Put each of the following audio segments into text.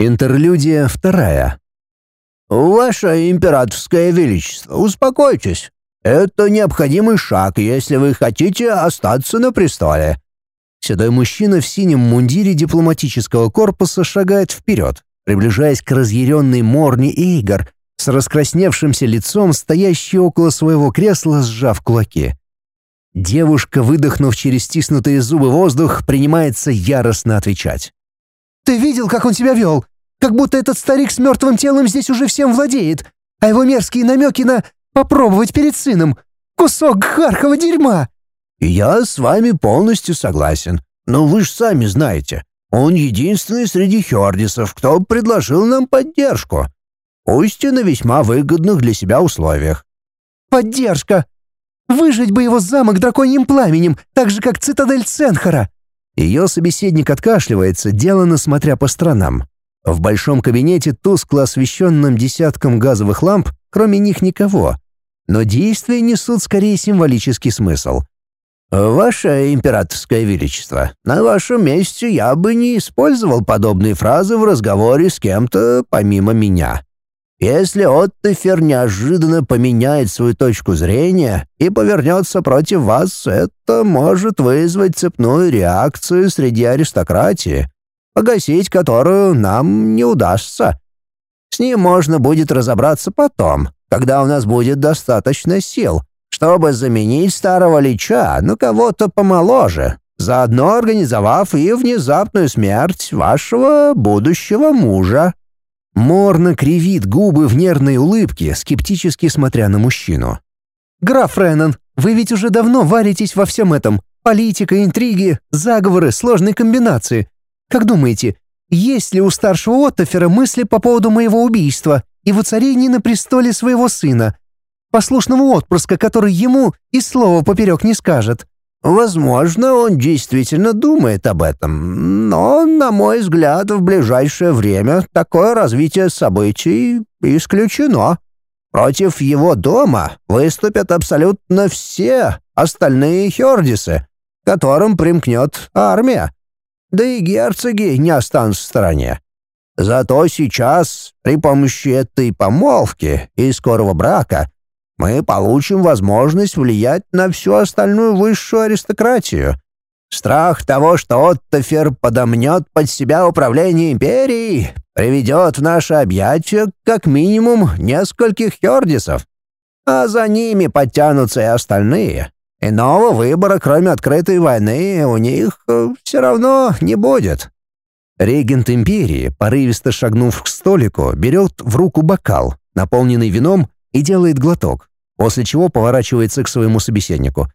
Интерлюдия вторая. «Ваше императорское величество, успокойтесь. Это необходимый шаг, если вы хотите остаться на престоле». Седой мужчина в синем мундире дипломатического корпуса шагает вперед, приближаясь к разъяренной Морне Эйгор с раскрасневшимся лицом, стоящей около своего кресла, сжав кулаки. Девушка, выдохнув через стиснутые зубы воздух, принимается яростно отвечать. Ты видел, как он себя вел? Как будто этот старик с мертвым телом здесь уже всем владеет, а его мерзкие намеки на «попробовать перед сыном» — кусок хархова дерьма!» «Я с вами полностью согласен, но вы же сами знаете, он единственный среди хердисов, кто предложил нам поддержку, пусть и на весьма выгодных для себя условиях». «Поддержка! Выжить бы его замок драконьим пламенем, так же, как цитадель Ценхара!» Ее собеседник откашливается, делано смотря по сторонам. В большом кабинете, тускло освещенном десятком газовых ламп, кроме них никого. Но действия несут скорее символический смысл. «Ваше императорское величество, на вашем месте я бы не использовал подобные фразы в разговоре с кем-то помимо меня. Если Оттефер неожиданно поменяет свою точку зрения и повернется против вас, это может вызвать цепную реакцию среди аристократии, погасить которую нам не удастся. С ним можно будет разобраться потом, когда у нас будет достаточно сил, чтобы заменить старого лича на кого-то помоложе, заодно организовав и внезапную смерть вашего будущего мужа. Морно кривит губы в нервной улыбке, скептически смотря на мужчину. «Граф Реннон, вы ведь уже давно варитесь во всем этом. Политика, интриги, заговоры, сложные комбинации. Как думаете, есть ли у старшего Оттофера мысли по поводу моего убийства и воцарения на престоле своего сына? Послушного отпрыска, который ему и слова поперек не скажет. Возможно, он действительно думает об этом, но, на мой взгляд, в ближайшее время такое развитие событий исключено. Против его дома выступят абсолютно все остальные хердисы, которым примкнет армия. Да и герцоги не останутся в стороне. Зато сейчас, при помощи этой помолвки и скорого брака, мы получим возможность влиять на всю остальную высшую аристократию. Страх того, что Оттофер подомнет под себя управление империей, приведет в наше объятие как минимум нескольких хердисов, а за ними подтянутся и остальные. Иного выбора, кроме открытой войны, у них э, все равно не будет. Регент империи, порывисто шагнув к столику, берет в руку бокал, наполненный вином, и делает глоток, после чего поворачивается к своему собеседнику.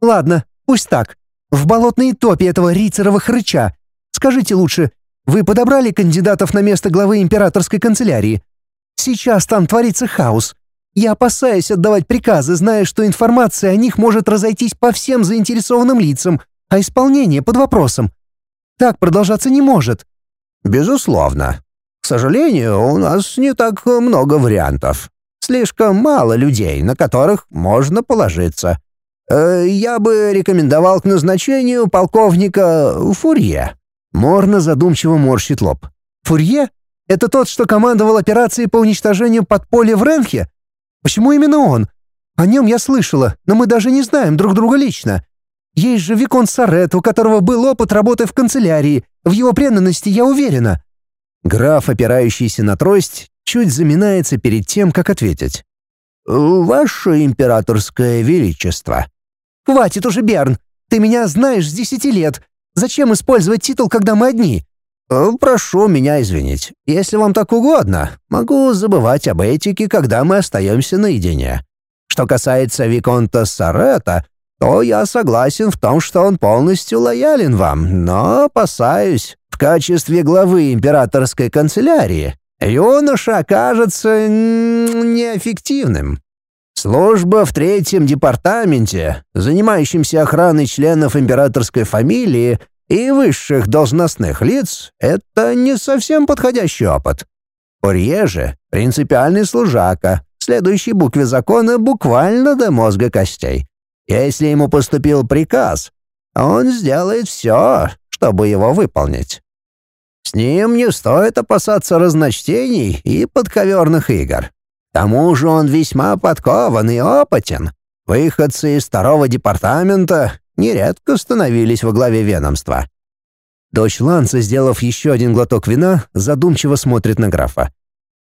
«Ладно, пусть так. В болотной топе этого рицарова хрыча. Скажите лучше, вы подобрали кандидатов на место главы императорской канцелярии? Сейчас там творится хаос. Я опасаюсь отдавать приказы, зная, что информация о них может разойтись по всем заинтересованным лицам, а исполнение под вопросом. Так продолжаться не может». «Безусловно. К сожалению, у нас не так много вариантов. Слишком мало людей, на которых можно положиться. Э, я бы рекомендовал к назначению полковника Фурье». Морно задумчиво морщит лоб. «Фурье? Это тот, что командовал операцией по уничтожению подполья в Ренхе? Почему именно он? О нем я слышала, но мы даже не знаем друг друга лично. Есть же Викон Сарет, у которого был опыт работы в канцелярии. В его преданности я уверена». Граф, опирающийся на трость, чуть заминается перед тем, как ответить. «Ваше императорское величество». «Хватит уже, Берн! Ты меня знаешь с десяти лет. Зачем использовать титул, когда мы одни?» «Э, «Прошу меня извинить. Если вам так угодно, могу забывать об этике, когда мы остаемся наедине. Что касается Виконта Сарета, то я согласен в том, что он полностью лоялен вам, но опасаюсь, в качестве главы императорской канцелярии юноша окажется неэффективным. Служба в третьем департаменте, занимающемся охраной членов императорской фамилии и высших должностных лиц, это не совсем подходящий опыт. Фурье же — принципиальный служака, следующий букве закона буквально до мозга костей. Если ему поступил приказ, он сделает все, чтобы его выполнить. С ним не стоит опасаться разночтений и подковерных игр. К тому же он весьма подкован и опытен. Выходцы из второго департамента нередко становились во главе ведомства. Дочь Ланца, сделав еще один глоток вина, задумчиво смотрит на графа.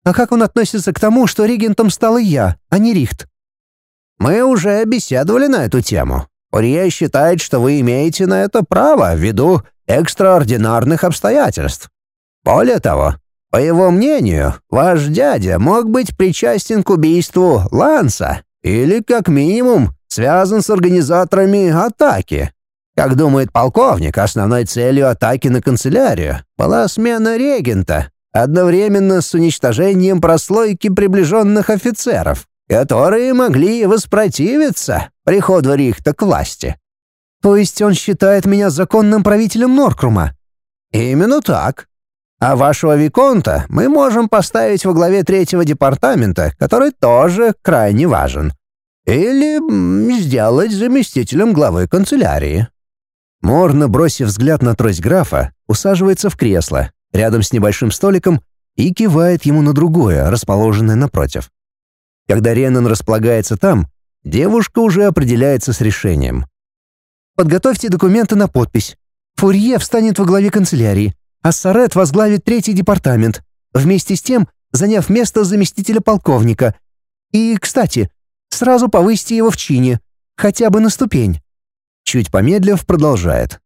«А как он относится к тому, что регентом стала я, а не Рихт?» «Мы уже беседовали на эту тему. Урье считает, что вы имеете на это право ввиду экстраординарных обстоятельств. Более того, по его мнению, ваш дядя мог быть причастен к убийству Ланса или, как минимум, связан с организаторами атаки. Как думает полковник, основной целью атаки на канцелярию была смена регента, одновременно с уничтожением прослойки приближенных офицеров, которые могли воспротивиться приходу Рихта к власти. То есть он считает меня законным правителем Норкрума? Именно так. А вашего Виконта мы можем поставить во главе третьего департамента, который тоже крайне важен. Или сделать заместителем главы канцелярии. Морно, бросив взгляд на трость графа, усаживается в кресло, рядом с небольшим столиком, и кивает ему на другое, расположенное напротив. Когда Ренан располагается там, девушка уже определяется с решением. «Подготовьте документы на подпись. Фурье встанет во главе канцелярии, а Сарет возглавит третий департамент, вместе с тем заняв место заместителя полковника. И, кстати, сразу повысьте его в чине, хотя бы на ступень. Чуть помедлив, продолжает.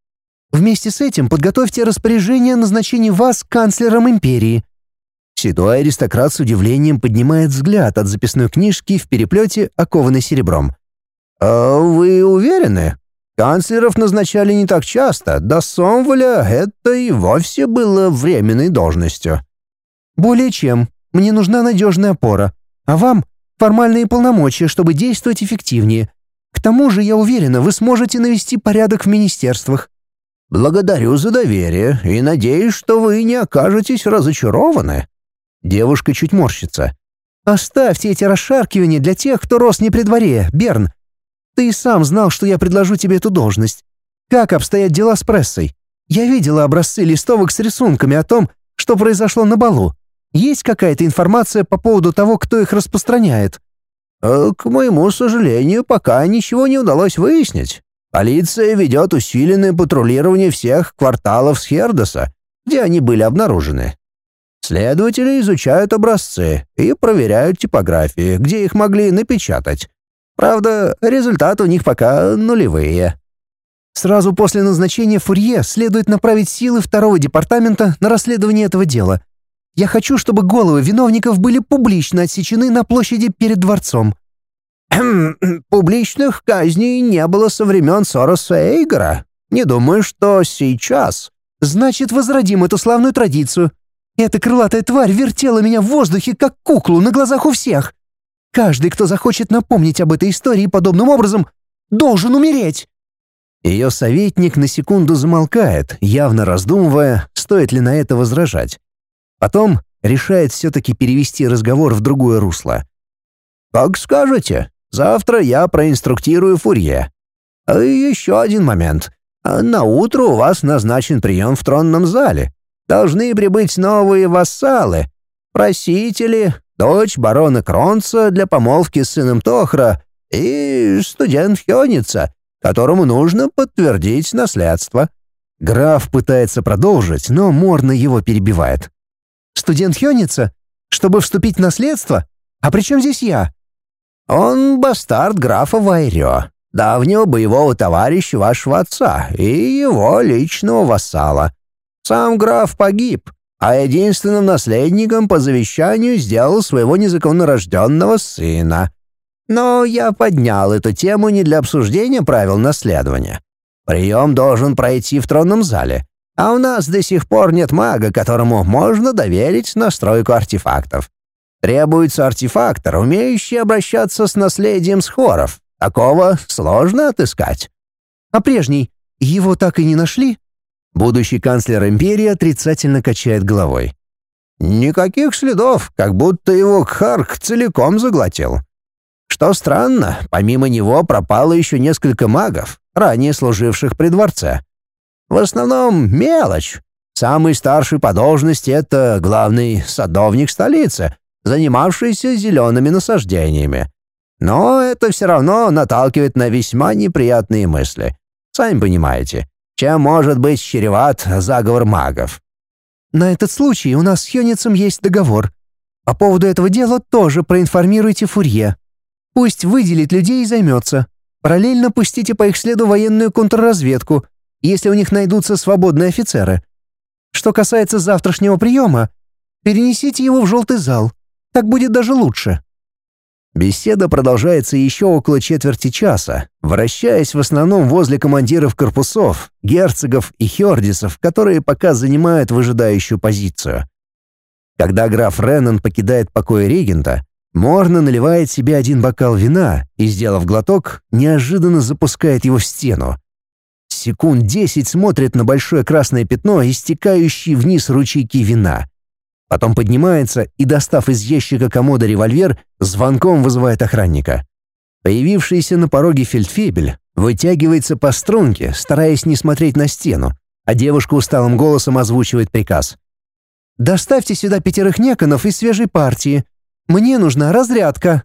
Вместе с этим подготовьте распоряжение о назначении вас канцлером империи. Седой аристократ с удивлением поднимает взгляд от записной книжки в переплете, окованной серебром. «А вы уверены? Канцлеров назначали не так часто. До Сомволя это и вовсе было временной должностью». «Более чем. Мне нужна надежная опора. А вам — формальные полномочия, чтобы действовать эффективнее. К тому же, я уверена, вы сможете навести порядок в министерствах». «Благодарю за доверие и надеюсь, что вы не окажетесь разочарованы». Девушка чуть морщится. «Оставьте эти расшаркивания для тех, кто рос не при дворе, Берн. Ты и сам знал, что я предложу тебе эту должность. Как обстоят дела с прессой? Я видела образцы листовок с рисунками о том, что произошло на балу. Есть какая-то информация по поводу того, кто их распространяет?» Э, «К моему сожалению, пока ничего не удалось выяснить. Полиция ведет усиленное патрулирование всех кварталов Схердоса, где они были обнаружены. Следователи изучают образцы и проверяют типографии, где их могли напечатать. Правда, результаты у них пока нулевые». Сразу после назначения Фурье следует направить силы второго департамента на расследование этого дела — я хочу, чтобы головы виновников были публично отсечены на площади перед дворцом». «Публичных казней не было со времен Сороса Эйгора. Не думаю, что сейчас». «Значит, возродим эту славную традицию. Эта крылатая тварь вертела меня в воздухе, как куклу, на глазах у всех. Каждый, кто захочет напомнить об этой истории подобным образом, должен умереть». Ее советник на секунду замолкает, явно раздумывая, стоит ли на это возражать. Потом решает все-таки перевести разговор в другое русло. «Как скажете. Завтра я проинструктирую Фурье. А еще один момент. На утро у вас назначен прием в тронном зале. Должны прибыть новые вассалы, просители, дочь барона Кронца для помолвки с сыном Тохра и студент Хёница, которому нужно подтвердить наследство». Граф пытается продолжить, но Морна его перебивает. Студент Хёница? Чтобы вступить в наследство? А при чем здесь я?» «Он бастард графа Вайрё, давнего боевого товарища вашего отца и его личного вассала. Сам граф погиб, а единственным наследником по завещанию сделал своего незаконнорожденного сына. Но я поднял эту тему не для обсуждения правил наследования. Прием должен пройти в тронном зале, а у нас до сих пор нет мага, которому можно доверить настройку артефактов. Требуется артефактор, умеющий обращаться с наследием схоров. Такого сложно отыскать. А прежний, его так и не нашли? Будущий канцлер империи отрицательно качает головой. Никаких следов, как будто его Кхарк целиком заглотил. Что странно, помимо него пропало еще несколько магов, ранее служивших при дворце. В основном мелочь. Самый старший по должности — это главный садовник столицы, занимавшийся зелеными насаждениями. Но это все равно наталкивает на весьма неприятные мысли. Сами понимаете, чем может быть чреват заговор магов. На этот случай у нас с Хёницем есть договор. По поводу этого дела тоже проинформируйте Фурье. Пусть выделит людей и займется. Параллельно пустите по их следу военную контрразведку, если у них найдутся свободные офицеры. Что касается завтрашнего приема, перенесите его в желтый зал. Так будет даже лучше. Беседа продолжается еще около четверти часа, вращаясь в основном возле командиров корпусов, герцогов и хердисов, которые пока занимают выжидающую позицию. Когда граф Реннон покидает покой регента, Морна наливает себе один бокал вина и, сделав глоток, неожиданно запускает его в стену. Секунд десять смотрит на большое красное пятно, истекающее вниз ручейки вина. Потом поднимается и, достав из ящика комода револьвер, звонком вызывает охранника. Появившийся на пороге фельдфебель вытягивается по струнке, стараясь не смотреть на стену, а девушка усталым голосом озвучивает приказ. «Доставьте сюда пятерых неконов из свежей партии. Мне нужна разрядка».